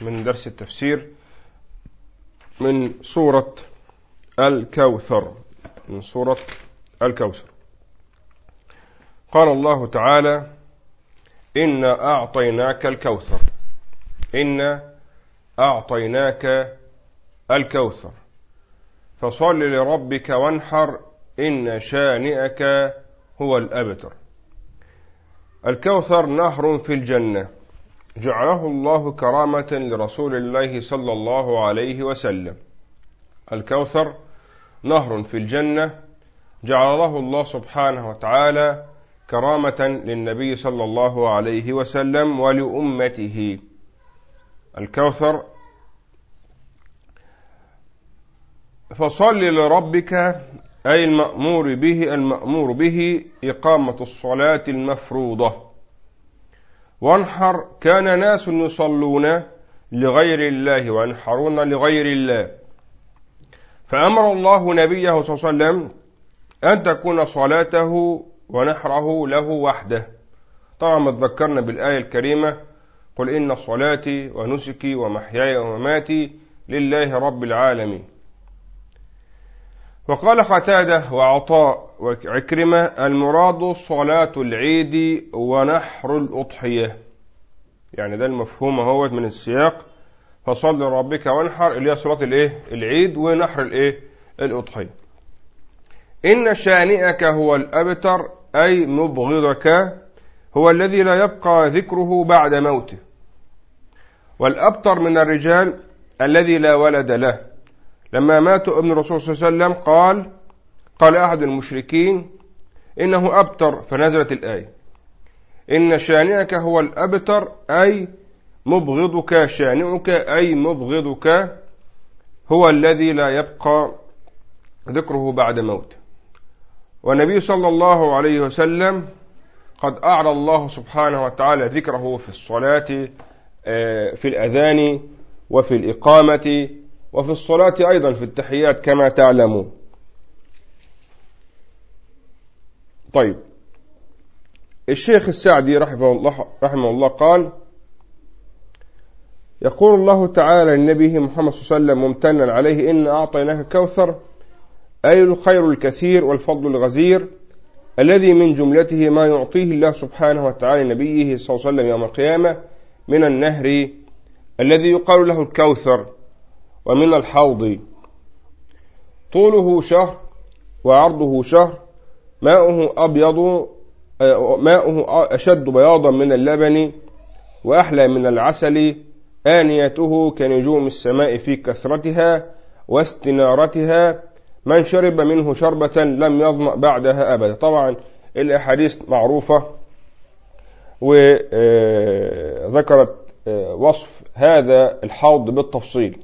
من درس التفسير من سورة الكوثر من سورة الكوثر. قال الله تعالى إنا أعطيناك الكوثر إنا أعطيناك الكوثر. فصل لربك وانحر إن شانئك هو الأبتر. الكوثر نهر في الجنة. جعله الله كرامة لرسول الله صلى الله عليه وسلم. الكوثر نهر في الجنة جعله الله سبحانه وتعالى كرامة للنبي صلى الله عليه وسلم ولأمته. الكوثر فصل لربك أي المأمور به المأمور به إقامة الصلاة المفروضة. وانحر كان ناس يصلون لغير الله وينحرون لغير الله. فأمر الله نبيه صلى الله عليه وسلم أن تكون صلاته ونحره له وحده. طبعا ما تذكرنا بالآية الكريمة قل إن صلاتي ونسكي ومحياي ومماتي لله رب العالمين. وقال قتادة وعطاء وعكرمة المراد صلاة العيد ونحر الأضحية. يعني ده المفهوم هو من السياق. فصل ربك وانحر. اللي هي صلاة الإيه؟ العيد ونحر الإيه؟ الأضحية. إن شانئك هو الأبتر أي مبغضك هو الذي لا يبقى ذكره بعد موته. والأبتر من الرجال الذي لا ولد له. لما مات ابن الرسول صلى الله عليه وسلم قال قال أحد المشركين إنه أبتر فنزلت الآية. إن شانئك هو الأبتر أي مبغضك شانئك أي مبغضك هو الذي لا يبقى ذكره بعد موته والنبي صلى الله عليه وسلم قد أعلى الله سبحانه وتعالى ذكره في الصلاة آه، في الأذان وفي الإقامة وفي الصلاة أيضا في التحيات كما تعلمون. طيب. الشيخ السعدي رحمه الله, رحمه الله قال يقول الله تعالى لنبيه محمد صلى الله عليه وسلم ممتنا عليه إن أعطيناك كوثر أي الخير الكثير والفضل الغزير الذي من جملته ما يعطيه الله سبحانه وتعالى نبيه صلى الله عليه وسلم يوم القيامة من النهر الذي يقال له الكوثر. ومن الحوض. طوله شهر وعرضه شهر. ماؤه أبيض ماؤه أشد بياضا من اللبن وأحلى من العسل. آنيته كنجوم السماء في كثرتها واستنارتها. من شرب منه شربة لم يظمأ بعدها أبدا. طبعا الأحاديث معروفة وذكرت وصف هذا الحوض بالتفصيل.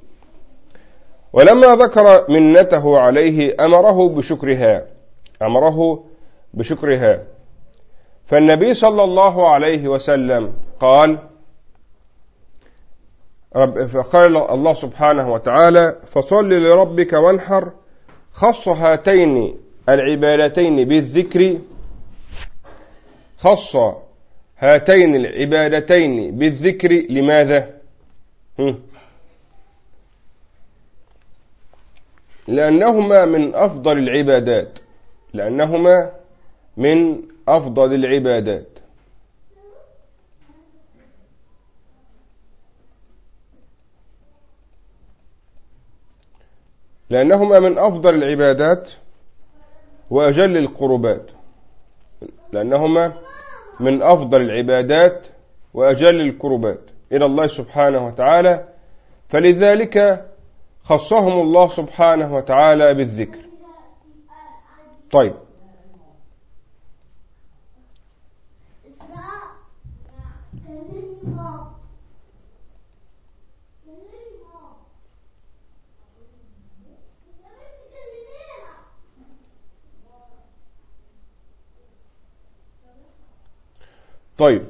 ولما ذكر منته عليه أمره بشكرها أمره بشكرها. فالنبي صلى الله عليه وسلم قال فقال الله سبحانه وتعالى فصل لربك وانحر خص هاتين العبادتين بالذكر خص هاتين العبادتين بالذكر لماذا؟ لأنهما من أفضل العبادات. لأنهما من أفضل العبادات. لأنهما من أفضل العبادات وأجل القربات. لأنهما من أفضل العبادات وأجل القربات. إلى الله سبحانه وتعالى. فلذلك خصهم الله سبحانه وتعالى بالذكر. طيب. طيب.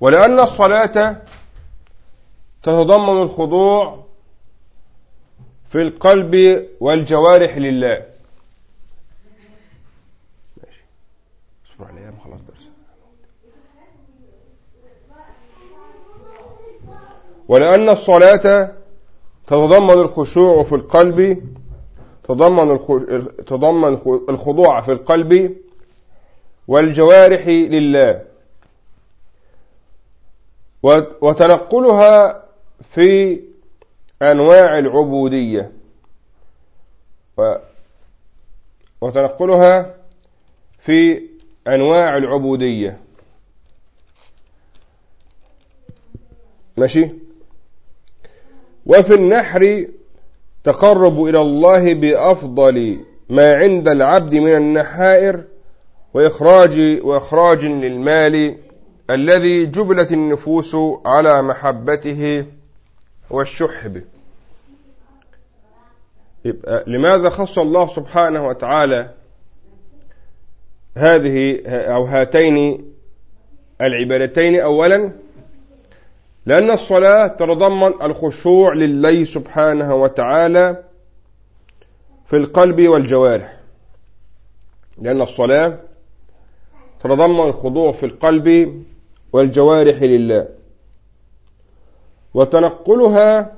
ولأن الصلاة تتضمن الخضوع في القلب والجوارح لله. ولأن الصلاة تتضمن الخشوع في القلب تضمن تضمن الخضوع في القلب والجوارح لله. وتنقلها في أنواع العبودية. وتنقلها في أنواع العبودية. ماشي؟ وفي النحر تقرب إلى الله بأفضل ما عند العبد من النحائر وإخراج, وإخراج للمال الذي جبلت النفوس على محبته. والشح به يبقى لماذا خص الله سبحانه وتعالى هذه أو هاتين العبادتين أولا؟ لأن الصلاة تتضمن الخشوع لله سبحانه وتعالى في القلب والجوارح. لأن الصلاة تتضمن الخضوع في القلب والجوارح لله. وتنقلها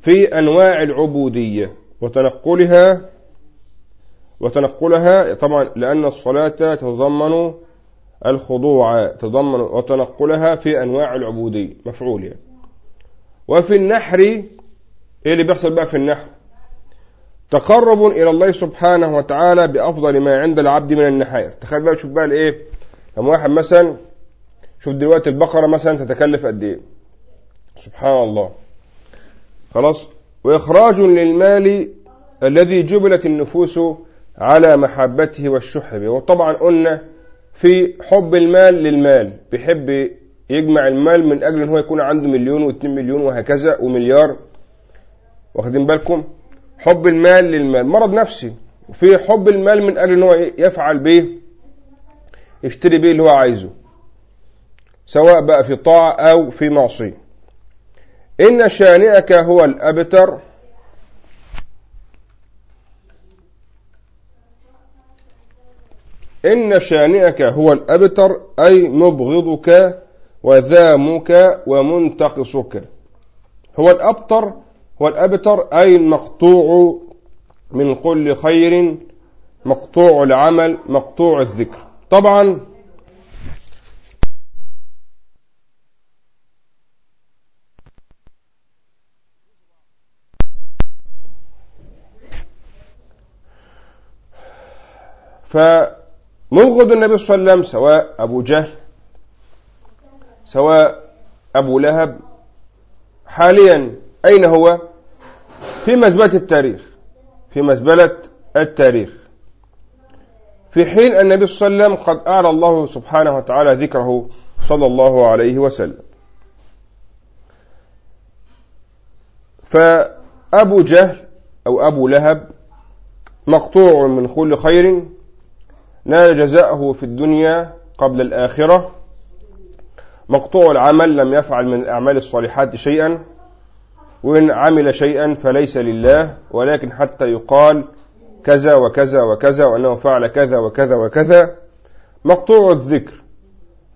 في أنواع العبودية. وتنقلها وتنقلها طبعا لأن الصلاة تتضمن الخضوع تضمن وتنقلها في أنواع العبودية مفعول يعني. وفي النحر إيه اللي بيحصل بقى في النحر؟ تقرب إلى الله سبحانه وتعالى بأفضل ما عند العبد من النحائر تخيل بقى شوف بقى الإيه؟ لما واحد مثلا شوف دلوقتي البقرة مثلا تتكلف قد إيه؟ سبحان الله. خلاص. وإخراج للمال الذي جبلت النفوس على محبته والشح به وطبعا قلنا في حب المال للمال. بيحب يجمع المال من أجل أن هو يكون عنده مليون واثنين مليون وهكذا ومليار. واخدين بالكم؟ حب المال للمال. مرض نفسي. وفي حب المال من أجل أن هو يفعل به يشتري به اللي هو عايزه. سواء بقى في طاعة أو في معصية. إن شانئك هو الأبتر. إن شانئك هو الأبتر أي مبغضك وذامك ومنتقصك. هو الأبتر هو الأبتر أي المقطوع من كل خير مقطوع العمل مقطوع الذكر. طبعا ف مبغض النبي صلى الله عليه وسلم سواء أبو جهل سواء أبو لهب حاليا أين هو؟ في مزبلة التاريخ في مزبلة التاريخ. في حين النبي صلى الله عليه وسلم قد أعلى الله سبحانه وتعالى ذكره صلى الله عليه وسلم. فأبو جهل أو أبو لهب مقطوع من كل خير نال جزاءه في الدنيا قبل الآخرة. مقطوع العمل لم يفعل من الأعمال الصالحات شيئا وإن عمل شيئا فليس لله ولكن حتى يقال كذا وكذا وكذا وأنه فعل كذا وكذا وكذا. مقطوع الذكر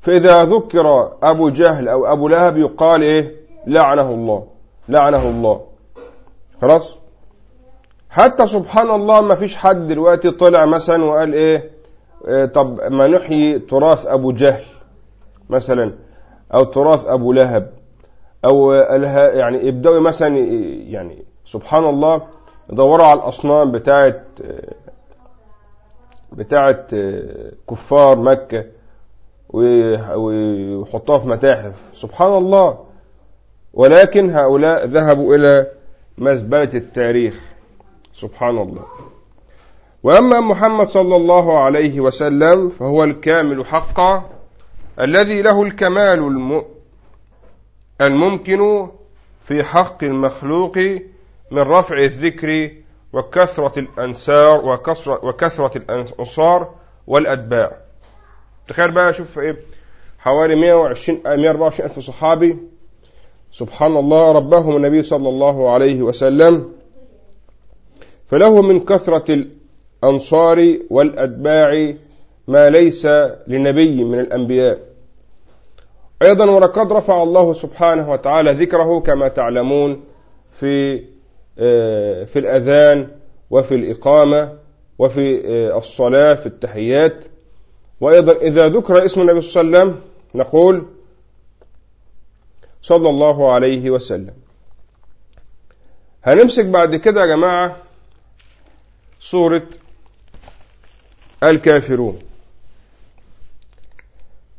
فإذا ذكر أبو جهل أو أبو لهب يقال إيه؟ لعنه الله لعنه الله. خلاص؟ حتى سبحان الله ما فيش حد دلوقتي طلع مثلا وقال إيه؟ طب ما نحيي تراث أبو جهل مثلا أو تراث أبو لهب أو يعني يبدأوا مثلا يعني سبحان الله يدوروا على الأصنام بتاعت بتاعت كفار مكة ويحطوها في متاحف. سبحان الله. ولكن هؤلاء ذهبوا إلى مزبلة التاريخ. سبحان الله. وأما محمد صلى الله عليه وسلم فهو الكامل حقا الذي له الكمال الممكن في حق المخلوق من رفع الذكر وكثرة الأنسار وكثرة, وكثرة الأنصار والأتباع. تخيل بقى شوف إيه حوالي 120 124 ألف صحابي. سبحان الله ربهم النبي صلى الله عليه وسلم فله من كثرة الأنصار والأتباع ما ليس لنبي من الأنبياء. أيضا ولقد رفع الله سبحانه وتعالى ذكره كما تعلمون في آه، في الأذان وفي الإقامة وفي آه، الصلاة في التحيات. وأيضا إذا ذكر اسم النبي صلى الله عليه وسلم نقول صلى الله عليه وسلم. هنمسك بعد كده يا جماعة سورة الكافرون.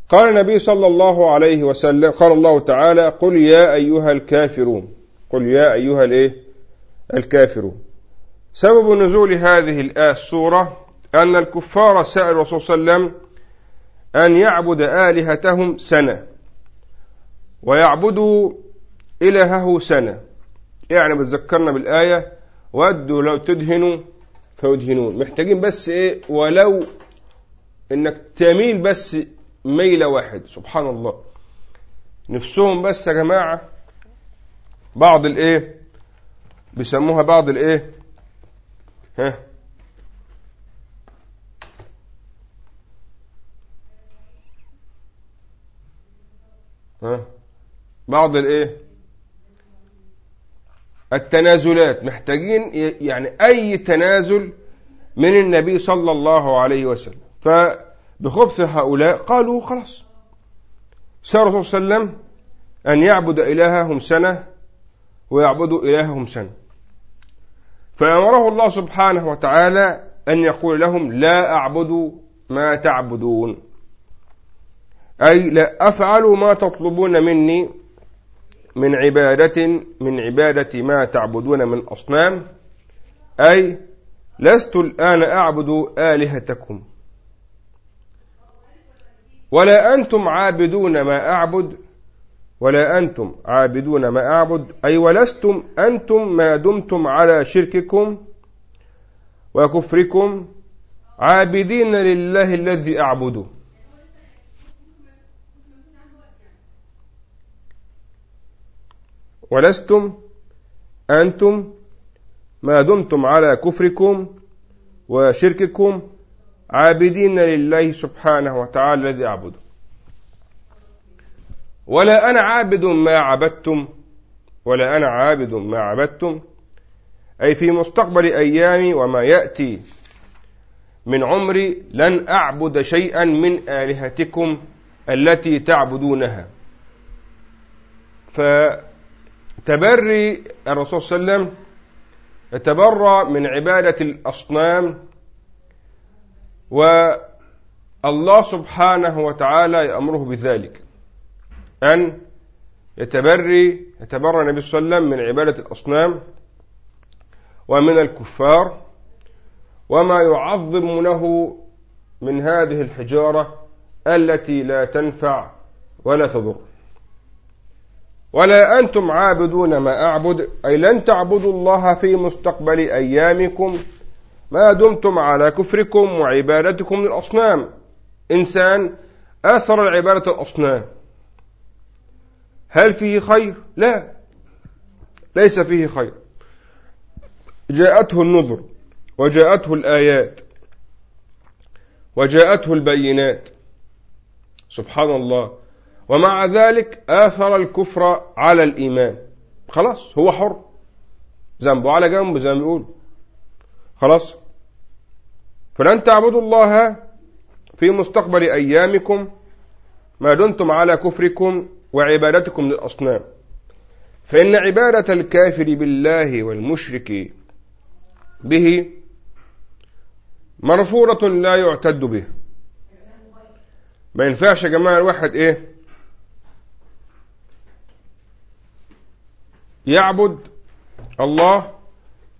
قال النبي صلى الله عليه وسلم قال الله تعالى قل يا أيها الكافرون. قل يا أيها الإيه؟ الكافرون. سبب نزول هذه الآية السورة أن الكفار سأل الرسول صلى الله عليه وسلم أن يعبد آلهتهم سنة ويعبدوا إلهه سنة. يعني بتذكرنا بالآية ودوا لو تدهنوا فيدهنون. محتاجين بس إيه؟ ولو إنك تميل بس ميلة واحد. سبحان الله. نفسهم بس يا جماعة بعض الإيه؟ بيسموها بعض الإيه؟ ها؟ ها؟ بعض الإيه؟ التنازلات محتاجين يعني أي تنازل من النبي صلى الله عليه وسلم. فبخبث هؤلاء قالوا خلاص. سار صلى الله عليه وسلم أن يعبد إلههم سنة ويعبدوا إلههم سنة. فأمره الله سبحانه وتعالى أن يقول لهم لا أعبد ما تعبدون. أي لا أفعل ما تطلبون مني من عبادة من عبادة ما تعبدون من أصنام أي لست الآن أعبد آلهتكم. ولا أنتم عابدون ما أعبد ولا أنتم عابدون ما أعبد أي ولستم أنتم ما دمتم على شرككم وكفركم عابدين لله الذي أعبده. ولستم أنتم ما دمتم على كفركم وشرككم عابدين لله سبحانه وتعالى الذي أعبده. ولا أنا عابد ما عبدتم ولا أنا عابد ما عبدتم. أي في مستقبل أيامي وما يأتي من عمري لن أعبد شيئا من آلهتكم التي تعبدونها. فتبري الرسول صلى الله عليه وسلم يتبرى من عبادة الأصنام والله سبحانه وتعالى يأمره بذلك أن يتبري يتبرى النبي صلى الله عليه وسلم من عبادة الأصنام ومن الكفار وما يعظمونه من هذه الحجارة التي لا تنفع ولا تضر. ولا أنتم عابدون ما أعبد أي لن تعبدوا الله في مستقبل أيامكم. ما دمتم على كفركم وعبادتكم للأصنام. إنسان آثر العبادة الأصنام. هل فيه خير؟ لا. ليس فيه خير. جاءته النذر وجاءته الآيات وجاءته البينات. سبحان الله. ومع ذلك آثر الكفر على الإيمان. خلاص هو حر. ذنبه على جنبه زي ما بيقول. خلاص. فلن تعبدوا الله في مستقبل أيامكم ما دمتم على كفركم وعبادتكم للأصنام. فإن عبادة الكافر بالله والمشرك به مرفورة لا يعتد به. ما ينفعش يا جماعة الواحد إيه؟ يعبد الله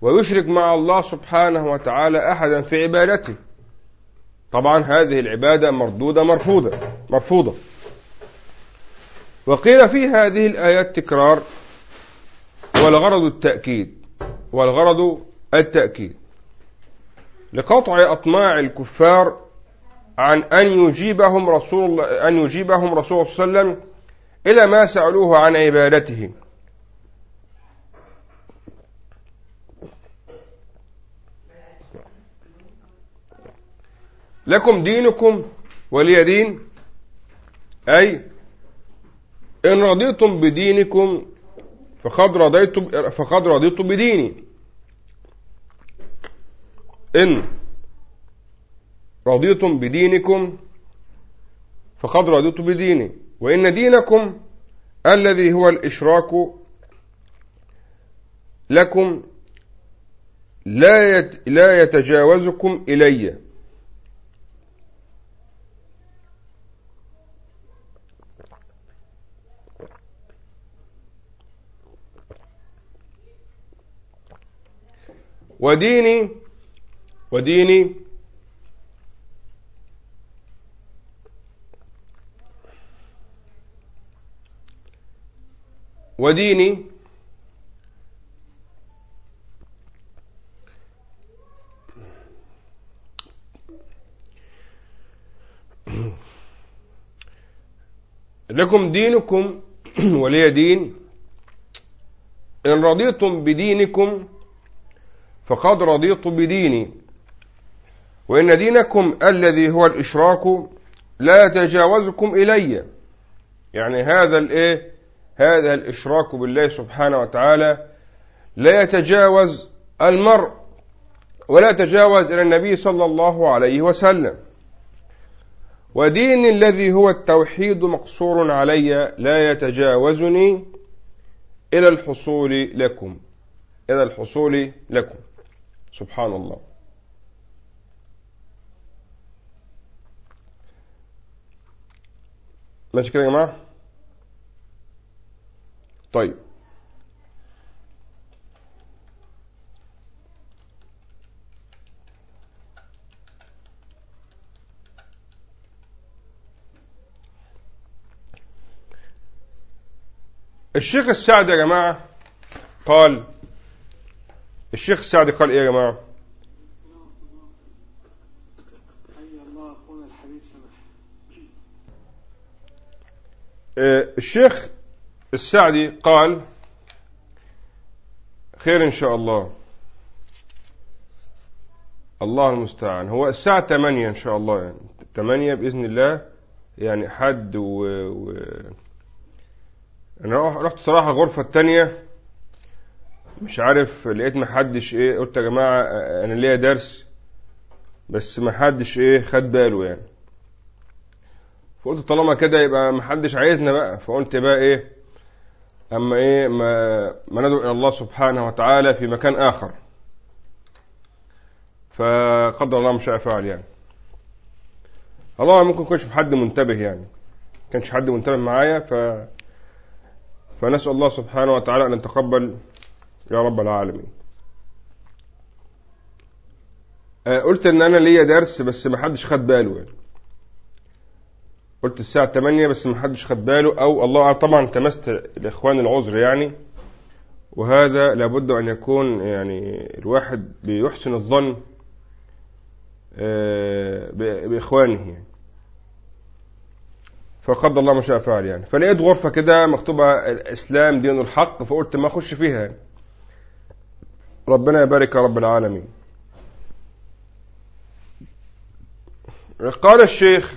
ويشرك مع الله سبحانه وتعالى أحدا في عبادته. طبعا هذه العبادة مردودة مرفوضة مرفوضة. وقيل في هذه الآيات تكرار والغرض التأكيد والغرض التأكيد. لقطع أطماع الكفار عن أن يجيبهم رسول أن يجيبهم رسول صلى الله عليه وسلم إلى ما سألوه عن عبادته لكم دينكم ولي دين. أي إن رضيتم بدينكم فقد رضيتم فقد رضيتم بديني. إن رضيتم بدينكم فقد رضيت بديني. وإن دينكم الذي هو الإشراك لكم لا لا يتجاوزكم إلي. وديني وديني. وديني. لكم دينكم ولي دين. إن رضيتم بدينكم فقد رضيت بديني. وإن دينكم الذي هو الإشراك لا يتجاوزكم إلي. يعني هذا الإيه؟ هذا الإشراك بالله سبحانه وتعالى لا يتجاوز المرء ولا يتجاوز إلى النبي صلى الله عليه وسلم. ودين الذي هو التوحيد مقصور علي لا يتجاوزني إلى الحصول لكم. إلى الحصول لكم. سبحان الله. ماشي كده يا جماعة؟ طيب. الشيخ السعد يا جماعة قال الشيخ السعدي قال إيه يا جماعة؟ آه، الشيخ السعدي قال خير إن شاء الله. الله المستعان. هو الساعة 8 إن شاء الله. يعني 8 بإذن الله. يعني حد و... و... أنا رحت صراحة الغرفة التانية. مش عارف لقيت محدش إيه قلت يا جماعة أنا ليا درس بس محدش إيه خد باله يعني. فقلت طالما كده يبقى محدش عايزنا بقى. فقلت بقى إيه أما إيه ما, ما ندعو إلى الله سبحانه وتعالى في مكان آخر. فقدر الله مش فعل يعني. الله ممكن يكونش حد منتبه يعني. كانش حد منتبه معايا ف فنسأل الله سبحانه وتعالى أن يتقبل يا رب العالمين. آه، قلت إن أنا ليا درس بس ما حدش خد باله يعني. قلت الساعة 8 بس ما حدش خد باله أو الله طبعا تمست الإخوان العذر يعني. وهذا لابد أن يكون يعني الواحد بيحسن الظن آه، بإخوانه يعني. فقد الله ما شاء فعل يعني. فلقيت غرفة كده مكتوبة الإسلام دين الحق فقلت ما أخش فيها يعني. ربنا يبارك رب العالمين. قال الشيخ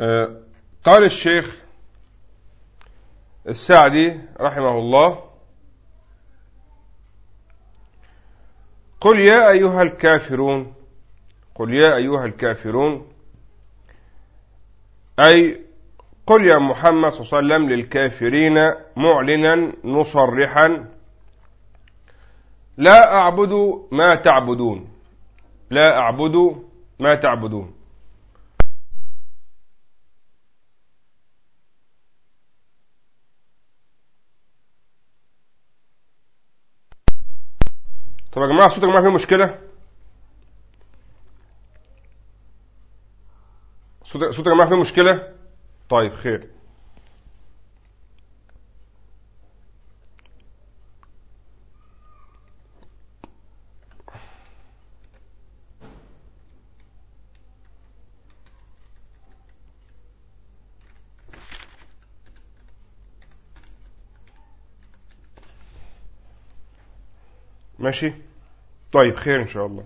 آه، قال الشيخ السعدي رحمه الله قل يا أيها الكافرون قل يا أيها الكافرون أي قل يا محمد صلى الله عليه وسلم للكافرين معلنا مصرحا لا أعبد ما تعبدون لا أعبد ما تعبدون. طب يا جماعة صوت يا جماعة فيه مشكلة؟ صوت يا جماعة فيه مشكلة؟ طيب خير. ماشي؟ طيب خير إن شاء الله.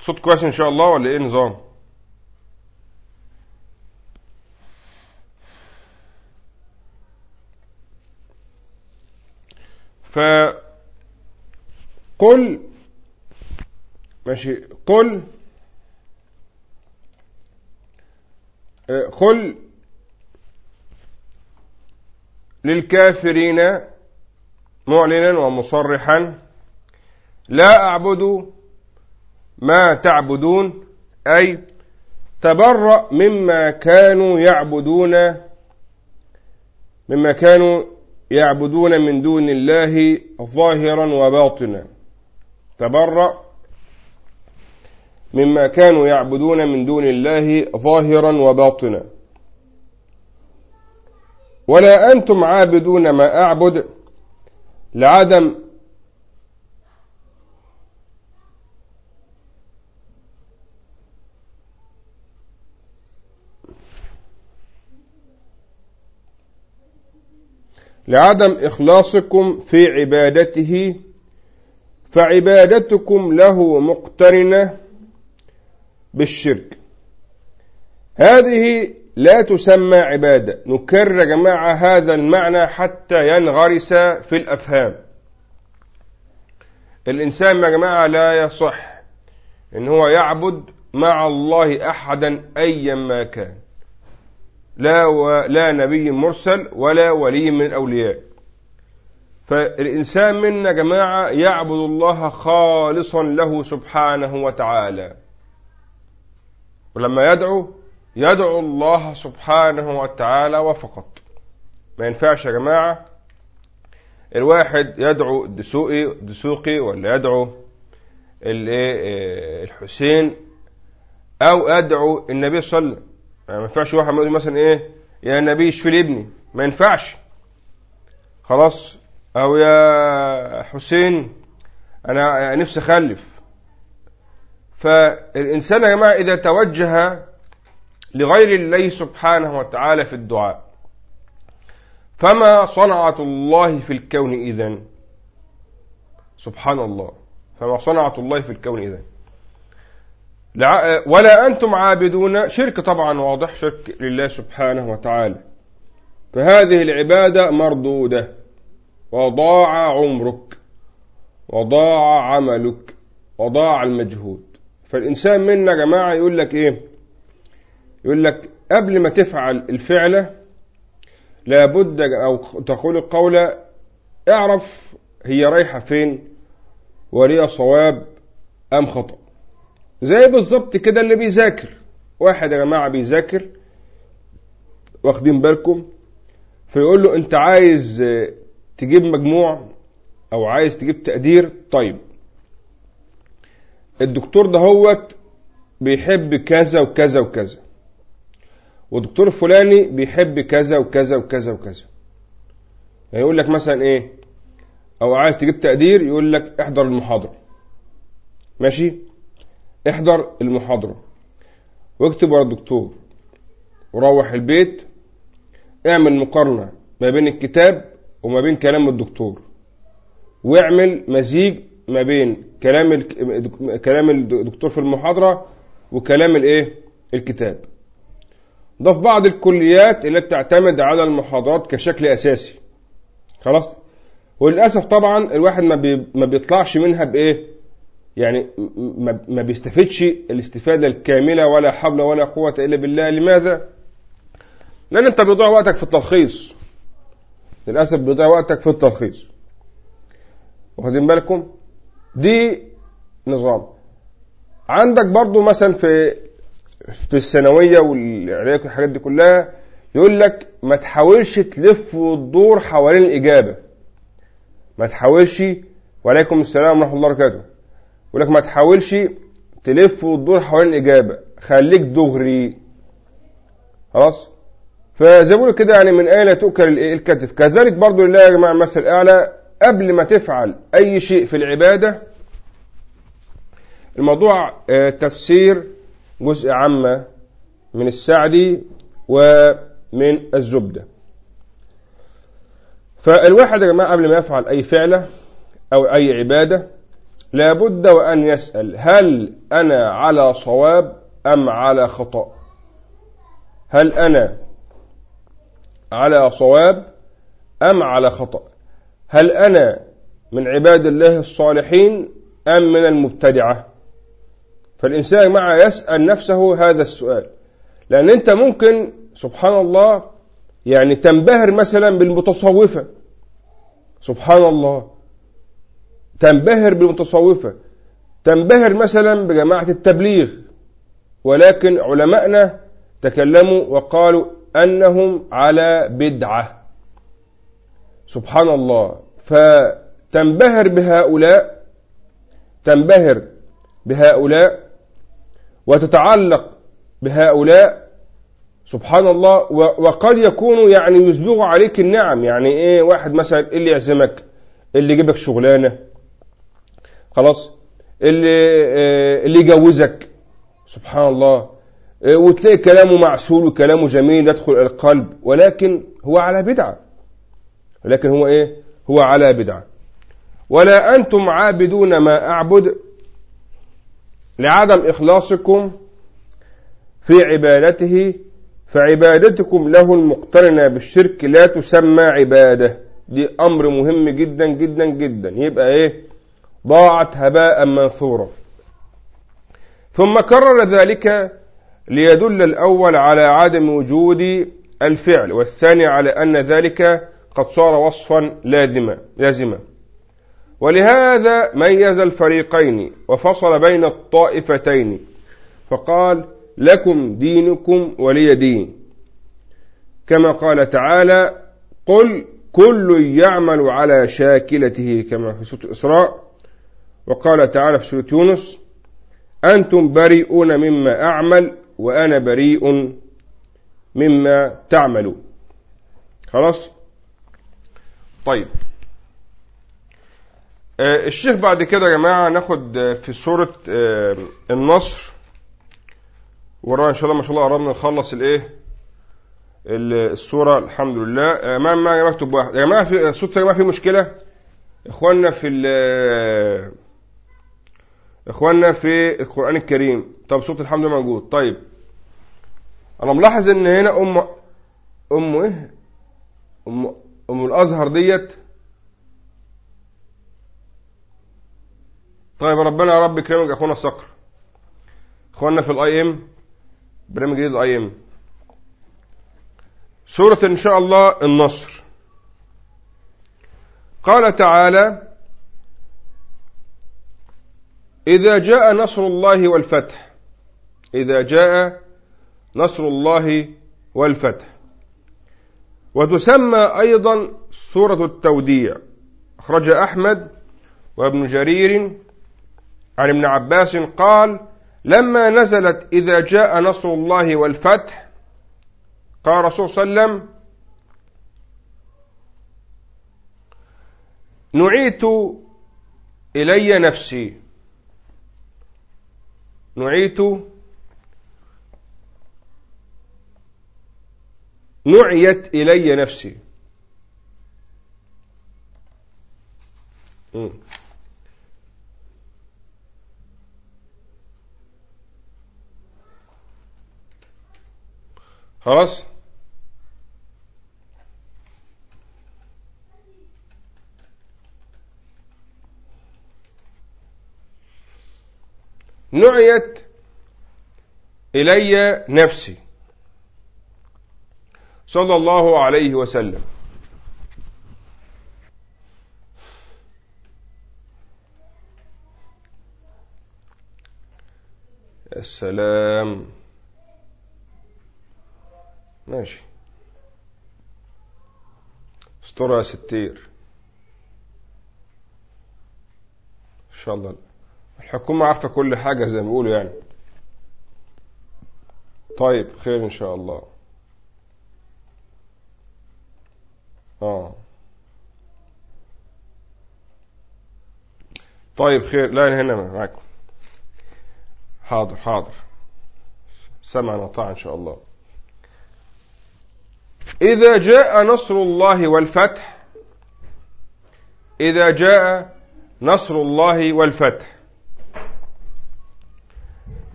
صوت كويس إن شاء الله ولا إيه نظام فقل ماشي قل قل للكافرين معلنا ومصرحا لا أعبد ما تعبدون أي تبرأ مما كانوا يعبدون مما كانوا يعبدون من دون الله ظاهرا وباطنا. تبرأ مما كانوا يعبدون من دون الله ظاهرا وباطنا. ولا أنتم عابدون ما أعبد لعدم لعدم إخلاصكم في عبادته فعبادتكم له مقترنة بالشرك. هذه لا تسمى عبادة. نكرر يا جماعة هذا المعنى حتى ينغرس في الأفهام. الإنسان يا جماعة لا يصح إن هو يعبد مع الله أحدا أيا ما كان. لا, و... لا نبي مرسل ولا ولي من الأولياء فالإنسان منا جماعة يعبد الله خالصا له سبحانه وتعالى. ولما يدعو يدعو الله سبحانه وتعالى وفقط. ما ينفعش يا جماعة الواحد يدعو الدسوقي الدسوقي ولا يدعو الحسين أو يدعو النبي صلى الله عليه وسلم. ما ينفعش واحد مثلا إيه يا نبي اشفي لي ابني ما ينفعش. خلاص أو يا حسين أنا نفسي أخلف. فالإنسان يا جماعة إذا توجه لغير الله سبحانه وتعالى في الدعاء فما صنعة الله في الكون إذن؟ سبحان الله. فما صنعة الله في الكون إذن؟ ولا أنتم عابدون. شرك طبعا واضح شرك لله سبحانه وتعالى. فهذه العبادة مردودة. وضاع عمرك وضاع عملك وضاع المجهود. فالإنسان منا يا جماعة يقول لك إيه؟ يقول لك قبل ما تفعل الفعلة لابد أو تقول القولة اعرف هي رايحة فين وليها صواب أم خطأ. زي بالظبط كده اللي بيذاكر. واحد يا جماعة بيذاكر واخدين بالكم فيقول له أنت عايز تجيب مجموع أو عايز تجيب تقدير طيب. الدكتور ده هوت بيحب كذا وكذا وكذا. والدكتور الفلاني بيحب كذا وكذا وكذا وكذا. يعني يقول لك مثلا إيه؟ أو عايز تجيب تقدير يقول لك احضر المحاضرة. ماشي؟ احضر المحاضرة. واكتب ورا الدكتور. وروح البيت. اعمل مقارنة ما بين الكتاب وما بين كلام الدكتور واعمل مزيج ما بين كلام كلام الدكتور في المحاضرة وكلام الايه؟ الكتاب. ده في بعض الكليات اللي بتعتمد على المحاضرات كشكل أساسي. خلاص؟ وللأسف طبعا الواحد ما ما بيطلعش منها بإيه؟ يعني ما بيستفدش الاستفادة الكاملة ولا حول ولا قوة إلا بالله. لماذا؟ لأن أنت بيضيع وقتك في التلخيص. للأسف بيضيع وقتك في التلخيص. واخدين بالكم؟ دي نظام. عندك برضو مثلا في في الثانوية والإعلانات والحاجات دي كلها يقول لك ما تحاولش تلف وتدور حوالين الإجابة. ما تحاولش وعليكم السلام ورحمة الله وبركاته. يقول لك ما تحاولش تلف وتدور حوالين الإجابة. خليك دغري. خلاص؟ فزي ما كده يعني من أين تؤكل الكتف؟ كذلك برضو لله يا جماعة المثل الأعلى قبل ما تفعل أي شيء في العبادة الموضوع تفسير جزء عامة من السعدي ومن الزبدة. فالواحد يا جماعة قبل ما يفعل أي فعلة أو أي عبادة لابد وأن يسأل هل أنا على صواب أم على خطأ؟ هل أنا على صواب أم على خطأ؟ هل أنا من عباد الله الصالحين أم من المبتدعة؟ فالإنسان مع يسأل نفسه هذا السؤال. لأن أنت ممكن سبحان الله يعني تنبهر مثلا بالمتصوفة. سبحان الله. تنبهر بالمتصوفة. تنبهر مثلا بجماعة التبليغ. ولكن علماءنا تكلموا وقالوا أنهم على بدعة. سبحان الله فتنبهر بهؤلاء تنبهر بهؤلاء وتتعلق بهؤلاء سبحان الله وقد يكون يعني يسبغ عليك النعم. يعني إيه واحد مثلا اللي يعزمك؟ اللي يجيبك شغلانة؟ خلاص. اللي آه، اللي يجوزك؟ سبحان الله وتلاقي كلامه معسول وكلامه جميل يدخل القلب ولكن هو على بدعة. ولكن هو إيه؟ هو على بدعة. ولا أنتم عابدون ما أعبد لعدم إخلاصكم في عبادته فعبادتكم له المقترنة بالشرك لا تسمى عبادة. دي أمر مهم جدا جدا جدا. يبقى إيه؟ ضاعت هباء منثورا ثم كرر ذلك ليدل الأول على عدم وجود الفعل والثاني على أن ذلك قد صار وصفا لازما لازما. ولهذا ميز الفريقين وفصل بين الطائفتين فقال لكم دينكم ولي دين. كما قال تعالى قل كل يعمل على شاكلته كما في سورة الإسراء وقال تعالى في سورة يونس أنتم بريئون مما أعمل وأنا بريء مما تعملون خلاص؟ طيب. آه، الشيخ بعد كده يا جماعة ناخد آه، في سورة آه، النصر. ورانا إن شاء الله ما شاء الله قربنا نخلص الإيه؟ السورة الحمد لله. ما ما مكتوب واحد. يا جماعة في الصوت يا جماعة في مشكلة؟ إخواننا في إخواننا في القرآن الكريم. طب صوت الحمد موجود. طيب. أنا ملاحظ إن هنا أم ام إيه أم أم الأزهر ديت. طيب ربنا يا رب يكرمك أخونا الصقر. إخواننا في الآي إم برنامج جديد الآي إم. سورة إن شاء الله النصر. قال تعالى إذا جاء نصر الله والفتح. إذا جاء نصر الله والفتح. وتسمى أيضا سورة التوديع. أخرج أحمد وابن جرير عن ابن عباس قال لما نزلت إذا جاء نصر الله والفتح قال رسول صلى الله عليه وسلم نعيت إلي نفسي نعيت. نعيت إلي نفسي. خلاص؟ نعيت إلي نفسي. صلى الله عليه وسلم. السلام. ماشي. استرها ستير. إن شاء الله. الحكومة عارفة كل حاجة زي ما بيقولوا يعني. طيب خير إن شاء الله. آه. طيب خير. لا هنا معاكم. حاضر حاضر. سمعنا وطاعة إن شاء الله. إذا جاء نصر الله والفتح إذا جاء نصر الله والفتح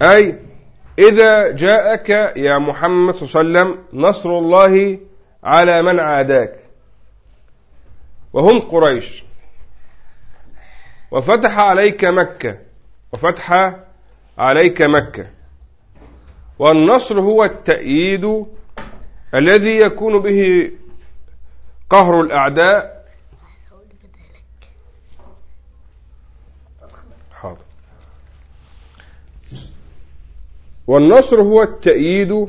أي إذا جاءك يا محمد صلى الله عليه وسلم نصر الله على من عاداك. وهم قريش. وفتح عليك مكة. وفتح عليك مكة. والنصر هو التأييد الذي يكون به قهر الأعداء والنصر هو التأييد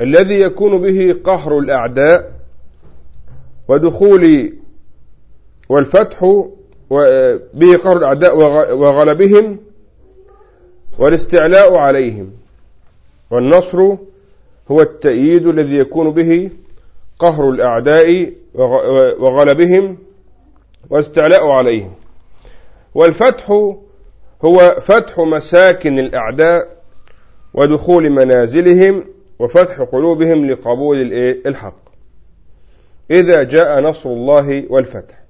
الذي يكون به قهر الأعداء ودخول والفتح به قهر الأعداء وغلبهم والاستعلاء عليهم. والنصر هو التأييد الذي يكون به قهر الأعداء وغلبهم والاستعلاء عليهم. والفتح هو فتح مساكن الأعداء ودخول منازلهم وفتح قلوبهم لقبول الحق. إذا جاء نصر الله والفتح.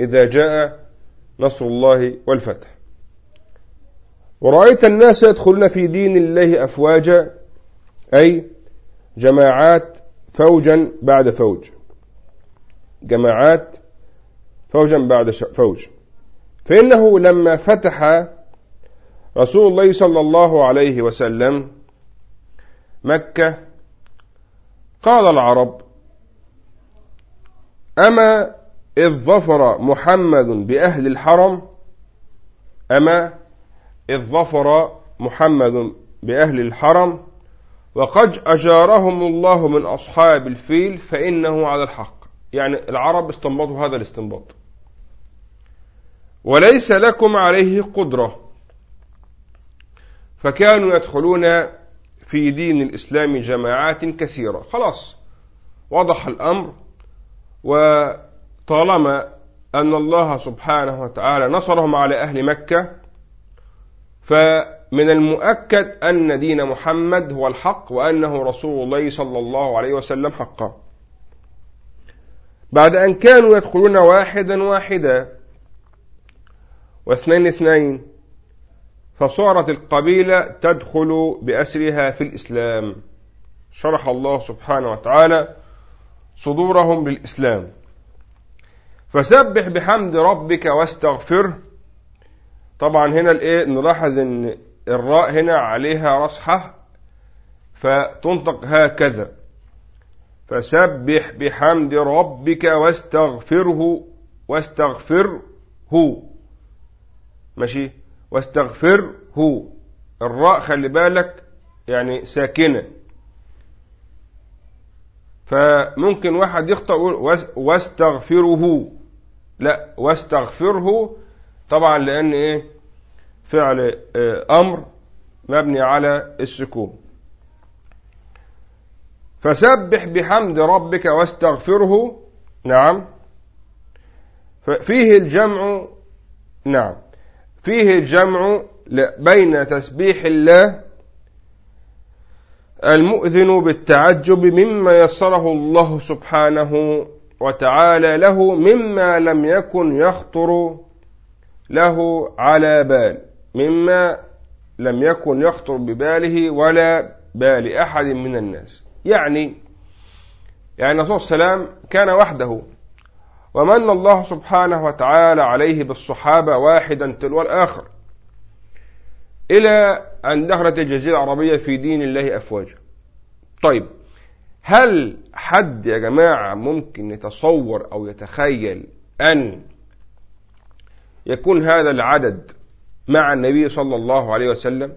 إذا جاء نصر الله والفتح. ورأيت الناس يدخلون في دين الله أفواجا أي جماعات فوجا بعد فوج. جماعات فوجا بعد فوج. فإنه لما فتح رسول الله صلى الله عليه وسلم مكة قال العرب أما إذ ظفر محمد بأهل الحرم أما إذ ظفر محمد بأهل الحرم وقد أجارهم الله من أصحاب الفيل فإنه على الحق. يعني العرب استنبطوا هذا الاستنباط. وليس لكم عليه قدرة. فكانوا يدخلون في دين الإسلام جماعات كثيرة. خلاص وضح الأمر وطالما أن الله سبحانه وتعالى نصرهم على أهل مكة فمن المؤكد أن دين محمد هو الحق وأنه رسول الله صلى الله عليه وسلم حقا. بعد أن كانوا يدخلون واحدا واحدا واثنين اثنين فصارت القبيلة تدخل بأسرها في الإسلام. شرح الله سبحانه وتعالى صدورهم للإسلام. فسبح بحمد ربك واستغفره طبعا هنا الإيه؟ نلاحظ إن الراء هنا عليها رصحة فتنطق هكذا. فسبح بحمد ربك واستغفره. واستغفره. ماشي؟ واستغفره. الراء خلي بالك يعني ساكنة. فممكن واحد يخطأ يقول واستغفره. لا واستغفره طبعا لأن إيه؟ فعل آه، أمر مبني على السكون. فسبح بحمد ربك واستغفره. نعم. فيه الجمع. نعم. فيه الجمع بين تسبيح الله المؤذن بالتعجب مما يسره الله سبحانه وتعالى له مما لم يكن يخطر له على بال مما لم يكن يخطر بباله ولا بال أحد من الناس. يعني يعني الرسول صلى الله عليه وسلم كان وحده. ومن الله سبحانه وتعالى عليه بالصحابة واحدا تلو الآخر. إلى أن دخلت الجزيرة العربية في دين الله أفواجا. طيب هل حد يا جماعة ممكن يتصور أو يتخيل أن يكون هذا العدد مع النبي صلى الله عليه وسلم؟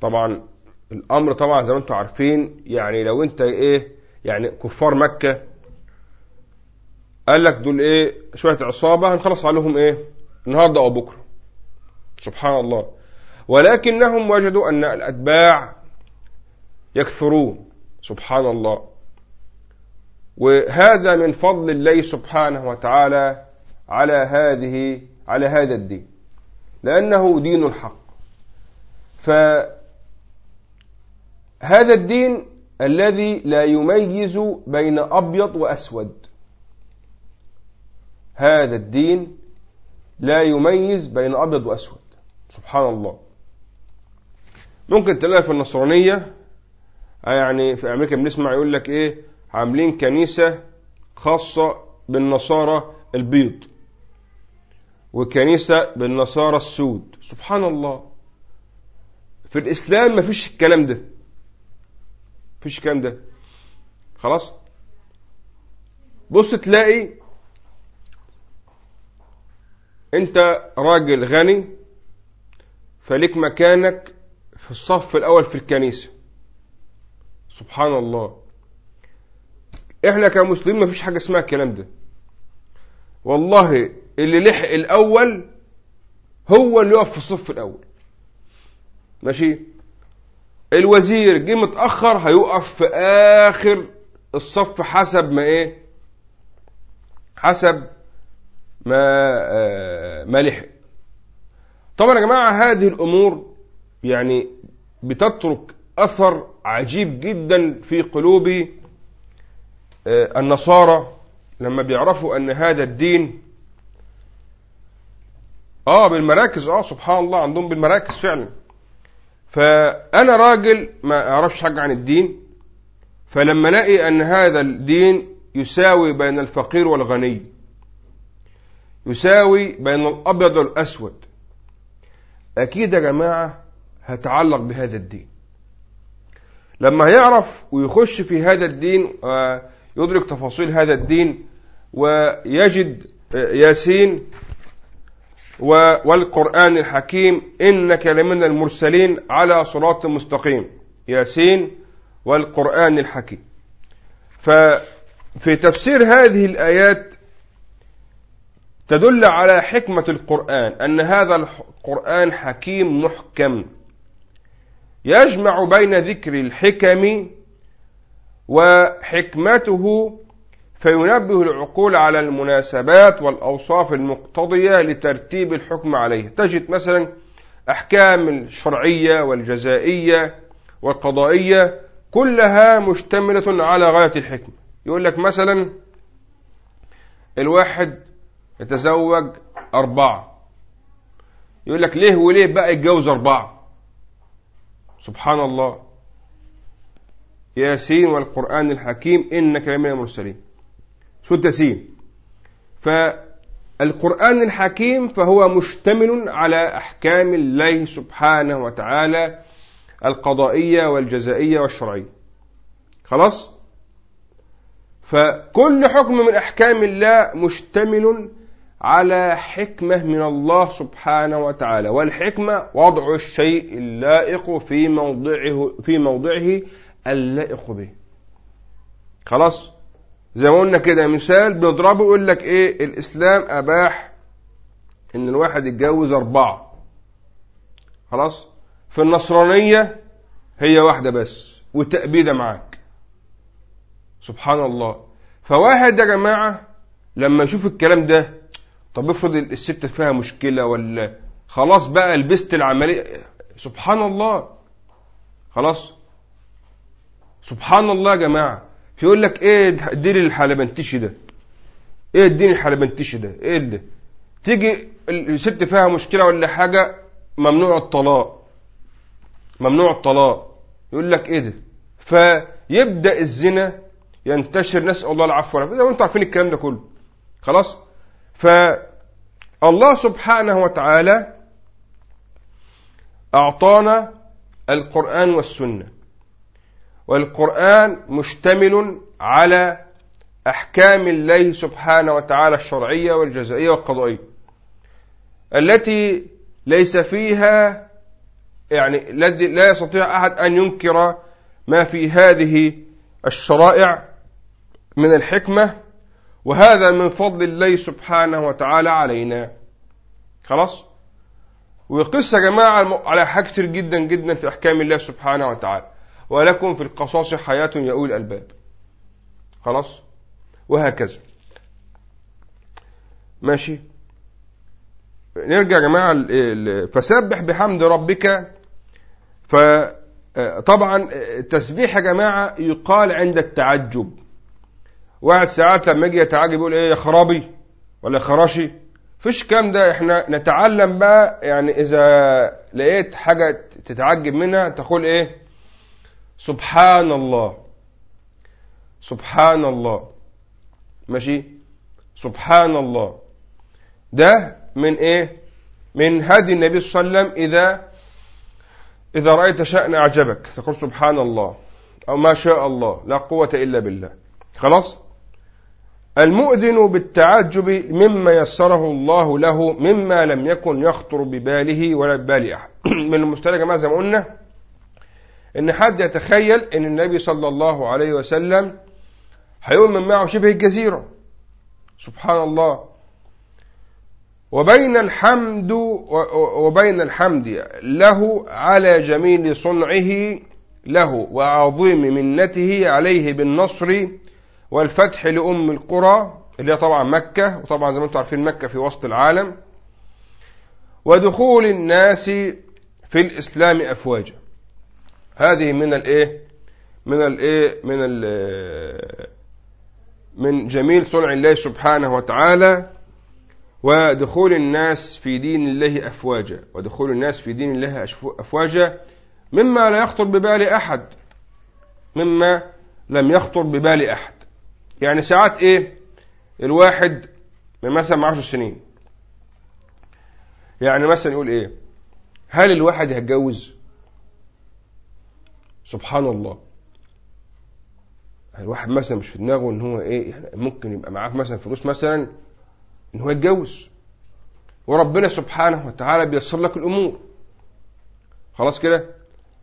طبعا الأمر طبعا زي ما أنتم عارفين يعني لو أنت إيه يعني كفار مكة قال لك دول إيه؟ شوية عصابة هنخلص عليهم إيه؟ النهاردة أو بكرة. سبحان الله. ولكنهم وجدوا أن الأتباع يكثرون. سبحان الله. وهذا من فضل الله سبحانه وتعالى على هذه على هذا الدين. لأنه دين الحق. فهذا الدين الذي لا يميز بين أبيض وأسود. هذا الدين لا يميز بين أبيض وأسود. سبحان الله. ممكن تلاقي في النصرانية يعني في أمريكا بنسمع يقول لك إيه عاملين كنيسة خاصة بالنصارى البيض وكنيسة بالنصارى السود. سبحان الله. في الإسلام ما فيش الكلام ده. فيش الكلام ده. خلاص؟ بص تلاقي أنت راجل غني فليك مكانك في الصف الأول في الكنيسة. سبحان الله. إحنا كمسلمين ما فيش حاجة اسمها الكلام ده. والله اللي لحق الأول هو اللي يقف في الصف الأول. ماشي؟ الوزير جه متأخر هيقف في آخر الصف حسب ما إيه؟ حسب ما آه ما لحق. طبعا يا جماعة هذه الأمور يعني بتترك أثر عجيب جدا في قلوب آه النصارى لما بيعرفوا أن هذا الدين آه بالمراكز آه سبحان الله عندهم بالمراكز فعلا. فأنا راجل ما أعرفش حاجة عن الدين فلما ألاقي أن هذا الدين يساوي بين الفقير والغني يساوي بين الأبيض والأسود. أكيد يا جماعة هتعلق بهذا الدين. لما هيعرف ويخش في هذا الدين ويدرك تفاصيل هذا الدين ويجد ياسين والقرآن الحكيم إنك لمن المرسلين على صراط مستقيم. ياسين والقرآن الحكيم. ففي تفسير هذه الآيات تدل على حكمة القرآن أن هذا القرآن حكيم محكم. يجمع بين ذكر الحكم وحكمته فينبه العقول على المناسبات والأوصاف المقتضية لترتيب الحكم عليه. تجد مثلا أحكام الشرعية والجزائية والقضائية كلها مشتملة على غاية الحكمة يقول لك مثلا الواحد يتزوج أربعة. يقول لك ليه وليه بقى يتجوز أربعة؟ سبحان الله. ياسين والقرآن الحكيم إنك لمن المرسلين. شو التسين فالقرآن الحكيم فهو مشتمل على أحكام الله سبحانه وتعالى القضائية والجزائية والشرعية. خلاص؟ فكل حكم من أحكام الله مشتمل على حكمة من الله سبحانه وتعالى. والحكمة وضع الشيء اللائق في موضعه في موضعه اللائق به. خلاص؟ زي ما قلنا كده مثال بنضربه يقول لك إيه؟ الإسلام أباح إن الواحد يتجوز أربعة. خلاص؟ في النصرانية هي واحدة بس وتأبيدة معاك. سبحان الله. فواحد يا جماعة لما يشوف الكلام ده طب افرض الست فيها مشكلة ولا خلاص بقى لبست العملية سبحان الله خلاص. سبحان الله يا جماعة. فيقول لك إيه الدين الحلبنتشي ده؟ إيه الدين الحلبنتشي ده؟ إيه ده تيجي الست فيها مشكلة ولا حاجة ممنوع الطلاق. ممنوع الطلاق. يقول لك إيه ده؟ فيبدأ الزنا ينتشر. نسأل الله العفو ما أنتم عارفين الكلام ده كله. خلاص؟ فالله سبحانه وتعالى أعطانا القرآن والسنة. والقرآن مشتمل على أحكام الله سبحانه وتعالى الشرعية والجزائية والقضائية. التي ليس فيها يعني لا يستطيع أحد أن ينكر ما في هذه الشرائع من الحكمة وهذا من فضل الله سبحانه وتعالى علينا. خلاص؟ وقصة يا جماعة على حاجة كتير جدا جدا في أحكام الله سبحانه وتعالى. ولكم في القصاص حياة يا أولي الألباب. خلاص؟ وهكذا. ماشي؟ نرجع يا جماعة فسبح بحمد ربك. فطبعا التسبيح يا جماعة يقال عند التعجب. واحد ساعات لما يجي يتعجب يقول إيه يا خرابي ولا خراشي. فيش كام ده إحنا نتعلم بقى يعني إذا لقيت حاجة تتعجب منها تقول إيه؟ سبحان الله سبحان الله ماشي؟ سبحان الله ده من إيه؟ من هدي النبي صلى الله عليه وسلم إذا إذا رأيت شأن أعجبك. تقول سبحان الله أو ما شاء الله. لا قوة إلا بالله. خلاص؟ المؤذن بالتعجب مما يسره الله له مما لم يكن يخطر بباله ولا ببال أحد. من المستلجة ما زي ما قلنا إن حد يتخيل إن النبي صلى الله عليه وسلم هيؤمن معه شبه الجزيرة. سبحان الله. وبين الحمد وبين الحمد له على جميل صنعه له وعظيم منته عليه بالنصر والفتح لأم القرى اللي هي طبعا مكة وطبعا زي ما أنتم عارفين مكة في وسط العالم. ودخول الناس في الإسلام أفواجا. هذه من الإيه؟ من الإيه؟ من ال من جميل صنع الله سبحانه وتعالى. ودخول الناس في دين الله أفواجا. ودخول الناس في دين الله أفواجا. مما لا يخطر ببال أحد. مما لم يخطر ببال أحد. يعني ساعات إيه الواحد من مثلا مع عشر سنين يعني مثلا يقول إيه هل الواحد هيتجوز؟ سبحان الله. الواحد مثلا مش في دماغه ان هو إيه يعني ممكن يبقى معاه مثلا فلوس مثلا ان هو يتجوز. وربنا سبحانه وتعالى بيسر لك الأمور. خلاص كده؟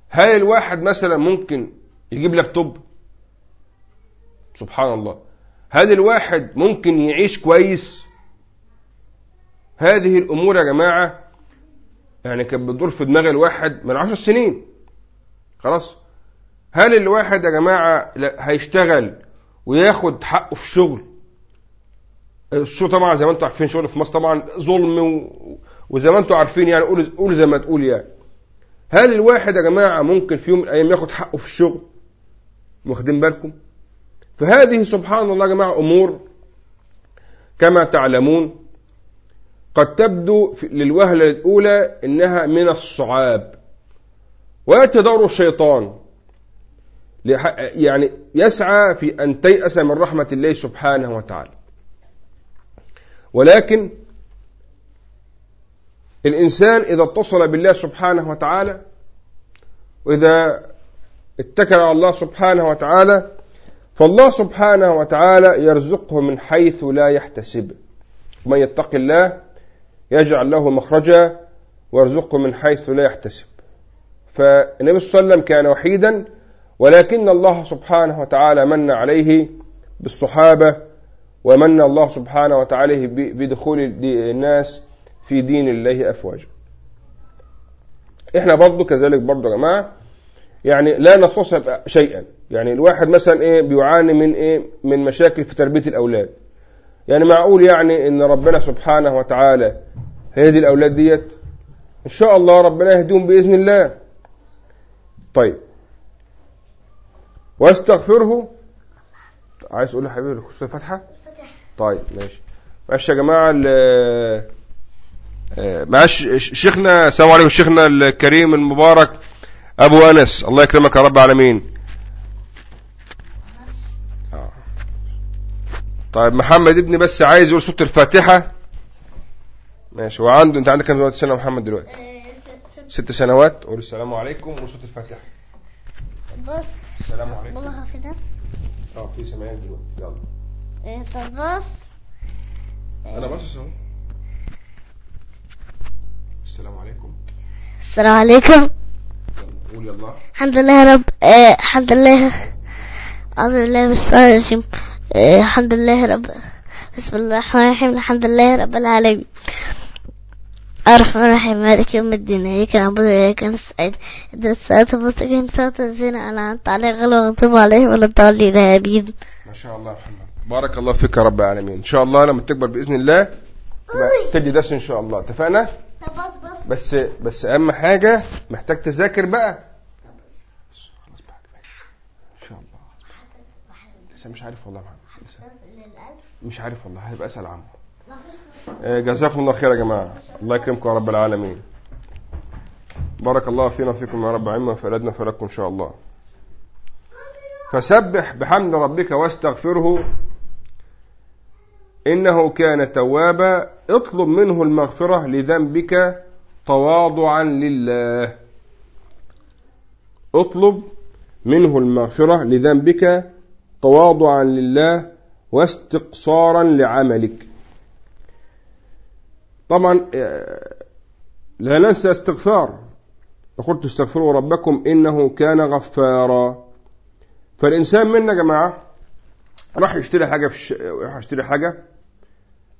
هل الواحد مثلا ممكن يجيب لك طب؟ سبحان الله. هل الواحد ممكن يعيش كويس. هذه الأمور يا جماعة يعني كانت بتدور في دماغ الواحد من عشر سنين. خلاص؟ هل الواحد يا جماعة هيشتغل وياخد حقه في الشغل الشغل طبعا زي ما أنتم عارفين شغل في مصر طبعا ظلم و... وزي ما أنتم عارفين يعني قول قول زي ما تقول يعني. هل الواحد يا جماعة ممكن في يوم من الأيام ياخد حقه في الشغل واخدين بالكم؟ فهذه سبحان الله يا جماعة أمور كما تعلمون قد تبدو للوهلة الأولى إنها من الصعاب ويأتي دور الشيطان يعني يسعى في أن تيأس من رحمة الله سبحانه وتعالى. ولكن الإنسان إذا اتصل بالله سبحانه وتعالى وإذا اتكل على الله سبحانه وتعالى فالله سبحانه وتعالى يرزقه من حيث لا يحتسب. من يتق الله يجعل له مخرجا ويرزقه من حيث لا يحتسب. فالنبي صلى الله عليه وسلم كان وحيدا ولكن الله سبحانه وتعالى من عليه بالصحابة ومن الله سبحانه وتعالى بدخول الناس في دين الله أفواجا. إحنا برضو كذلك برضو يا جماعة يعني لا نستصعب شيئا. يعني الواحد مثلا إيه بيعاني من إيه من مشاكل في تربية الأولاد. يعني معقول يعني إن ربنا سبحانه وتعالى هيدي الأولاد ديت؟ إن شاء الله ربنا يهديهم بإذن الله. طيب. واستغفره. عايز تقول لحبيبي سورة الفاتحة طيب ماشي. ماشي يا جماعة معاش شيخنا السلام عليكم شيخنا الكريم المبارك. أبو أنس الله يكرمك يا رب العالمين. طيب محمد ابني بس عايز يقول سورة الفاتحة. ماشي وعنده أنت عندك كم سنة؟ محمد دلوقتي. ست سنوات. قول السلام عليكم وسورة الفاتحة. بص السلام عليكم. بابا حافظة. آه في سماعين دلوقتي. يلا. إيه، طب بص. أنا باصص أهو. السلام عليكم. السلام عليكم. قول يلا. الحمد لله يا رب. إيه، الحمد لله. أعوذ بالله من الشيطان الرجيم. إيه، الحمد لله رب. بسم الله الرحمن الرحيم. الحمد لله رب العالمين. الرحمن الرحيم مالك يوم الدين. إياك نعبد وإياك نستعين. اهدنا الصراط المستقيم. صراط الذين أنعمت عليهم غير المغضوب عليهم ولا الضالين. آمين. ما شاء الله يا محمد. بارك الله فيك يا رب العالمين. إن شاء الله لما تكبر بإذن الله تدي درس إن شاء الله. اتفقنا؟ طب بس. بس أهم حاجة محتاج تذاكر بقى. خلاص بقى إن شاء الله. لسه مش عارف والله يا محمد. مش عارف والله هيبقى اسال عنه آه، جزاكم الله خير يا جماعة. الله يكرمكم يا رب العالمين. بارك الله فينا وفيكم يا رب وفي أولادنا وفي إن شاء الله. فسبح بحمد ربك واستغفره. إنه كان توابا اطلب منه المغفرة لذنبك تواضعا لله. اطلب منه المغفرة لذنبك تواضعا لله واستقصارا لعملك. طبعا آه، لا ننسى استغفار. وقلت استغفروا ربكم إنه كان غفارا. فالإنسان منا يا جماعة راح يشتري حاجة في الش... راح يشتري حاجة؟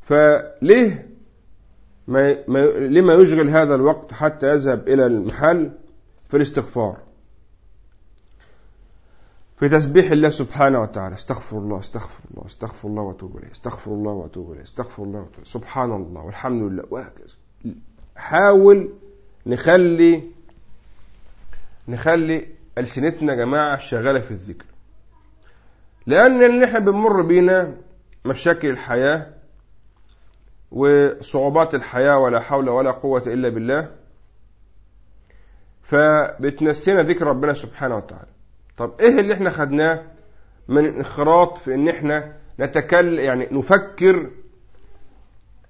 فليه ما... ما... لما يشغل هذا الوقت حتى يذهب إلى المحل في الاستغفار؟ في تسبيح الله سبحانه وتعالى استغفر الله استغفر الله استغفر الله وأتوب إليه استغفر الله وأتوب إليه استغفر الله وأتوب إليه سبحان الله والحمد لله وهكذا. حاول نخلي نخلي ألسنتنا يا جماعة شغالة في الذكر. لأن اللي إحنا بنمر بينا مشاكل الحياة وصعوبات الحياة ولا حول ولا قوة إلا بالله. فبتنسينا ذكر ربنا سبحانه وتعالى. طب إيه اللي إحنا خدناه من انخراط في إن إحنا نتكلم يعني نفكر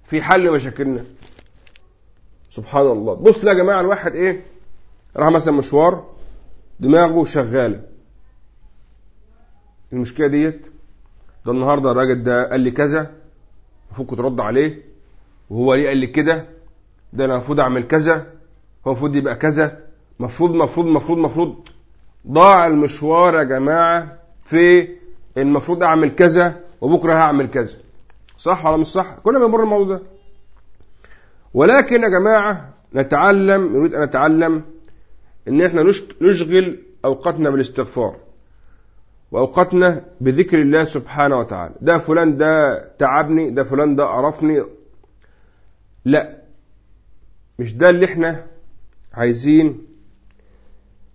في حل مشاكلنا؟ سبحان الله. بص يا جماعة الواحد إيه؟ راح مثلا مشوار دماغه شغالة. المشكلة ديت ده النهاردة الراجل ده قال لي كذا المفروض كنت ترد عليه. وهو ليه قال لي كده؟ ده أنا المفروض أعمل كذا هو المفروض يبقى كذا. مفروض مفروض مفروض مفروض. ضاع المشوار يا جماعة في المفروض أعمل كذا وبكرة هعمل كذا. صح ولا مش صح؟ كنا بنمر الموضوع ده. ولكن يا جماعة نتعلم نريد أن نتعلم إن إحنا نشغل أوقاتنا بالاستغفار وأوقاتنا بذكر الله سبحانه وتعالى. ده فلان ده تعبني ده فلان ده قرفني. لا. مش ده اللي إحنا عايزين؟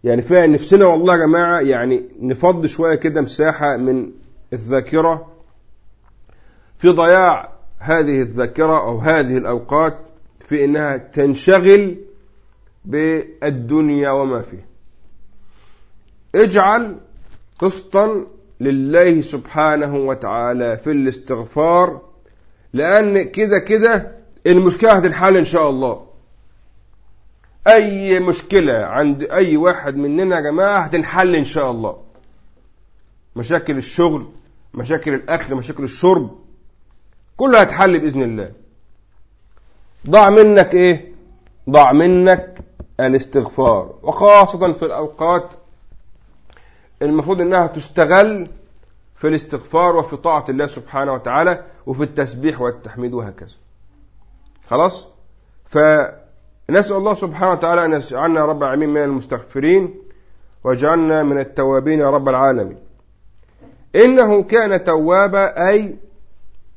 يعني فيها نفسنا والله يا جماعة يعني نفضي شوية كده مساحة من الذاكرة. في ضياع هذه الذاكرة أو هذه الأوقات في إنها تنشغل بالدنيا وما فيه اجعل قسطا لله سبحانه وتعالى في الاستغفار لأن كده كده المشكلة هتنحل إن شاء الله. أي مشكلة عند أي واحد مننا يا جماعة هتنحل إن شاء الله. مشاكل الشغل مشاكل الأكل مشاكل الشرب كلها هتحل بإذن الله. ضاع منك إيه؟ ضاع منك الاستغفار. وخاصة في الأوقات المفروض أنها تستغل في الاستغفار وفي طاعة الله سبحانه وتعالى وفي التسبيح والتحميد وهكذا. خلاص؟ فنسأل الله سبحانه وتعالى أن يجعلنا رب العالمين من المستغفرين وجعلنا من التوابين يا رب العالمين. إنه كان توابا أي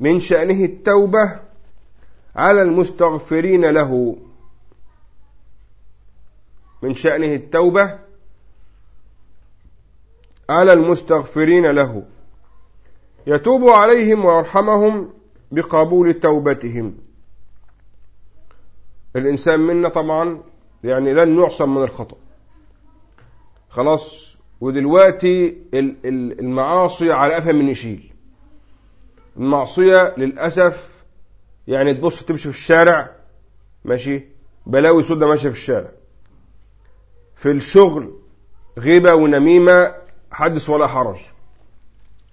من شأنه التوبة على المستغفرين له. من شأنه التوبة على المستغفرين له. يتوب عليهم ويرحمهم بقبول توبتهم. الإنسان منا طبعا يعني لن يعصم من الخطأ. خلاص ودلوقتي المعاصي على قفا من يشيل. المعصية للأسف يعني تبص تمشي في الشارع ماشي؟ بلاوي سودة ماشية في الشارع. في الشغل غيبة ونميمة حدث ولا حرج.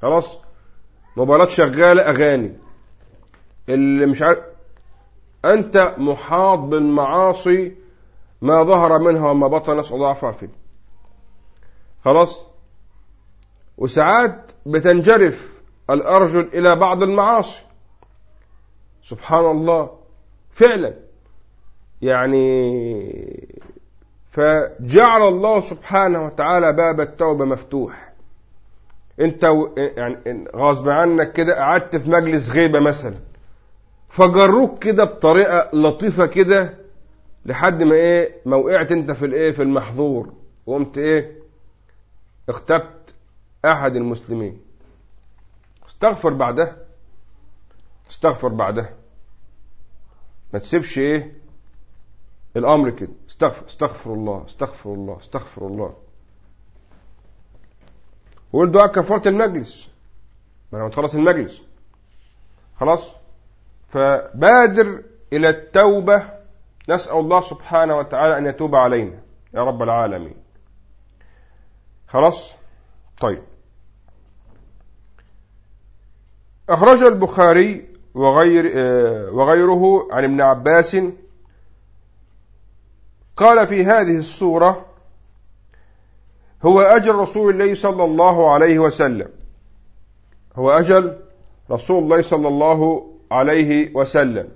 خلاص؟ موبايلات شغالة أغاني. اللي مش عارف أنت محاط بالمعاصي ما ظهر منها وما بطن نسأل عفو خلاص؟ وساعات بتنجرف الأرجل إلى بعض المعاصي. سبحان الله. فعلا. يعني فجعل الله سبحانه وتعالى باب التوبة مفتوح. انت يعني غصب عنك كده قعدت في مجلس غيبة مثلا. فجروك كده بطريقة لطيفة كده لحد ما إيه ما وقعت أنت في الإيه في المحظور. وقمت إيه اختبت أحد المسلمين. استغفر بعدها. استغفر بعدها. ما تسيبش إيه الأمر كده. استغفر استغفر الله استغفر الله استغفر الله. وقول دعاء كفارة المجلس. ما تخلص المجلس. خلاص؟ فبادر إلى التوبة. نسأل الله سبحانه وتعالى أن يتوب علينا. يا رب العالمين. خلاص؟ طيب. أخرج البخاري وغير آه، وغيره عن ابن عباس. قال في هذه الصورة هو أجل رسول الله صلى الله عليه وسلم. هو أجل رسول الله صلى الله عليه وسلم.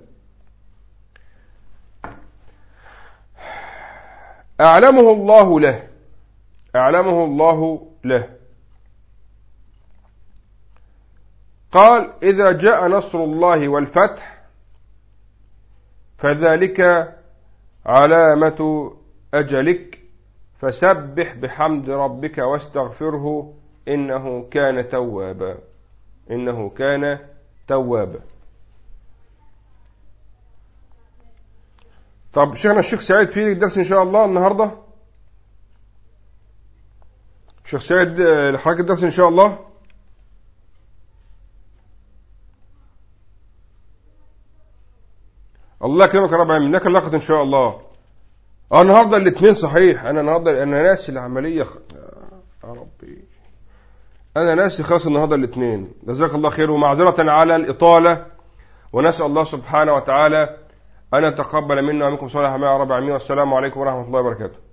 أعلمه الله له. أعلمه الله له. قال إذا جاء نصر الله والفتح فذلك علامة أجلك. فسبح بحمد ربك واستغفره إنه كان توابا. إنه كان توابا. طب شيخنا الشيخ سعيد في درس إن شاء الله النهاردة؟ شيخ سعيد لحضرتك الدرس إن شاء الله؟ الله يكرمك يا رب العالمين لك اللقط إن شاء الله. آه النهارده الاثنين صحيح. أنا النهارده أنا ناسي العملية خ... يا ربي. أنا ناسي خلاص النهارده الاثنين. جزاك الله خير. ومعذرة على الإطالة. ونسأل الله سبحانه وتعالى ان يتقبل منا ومنكم صالح ما رب العالمين والسلام عليكم ورحمة الله وبركاته.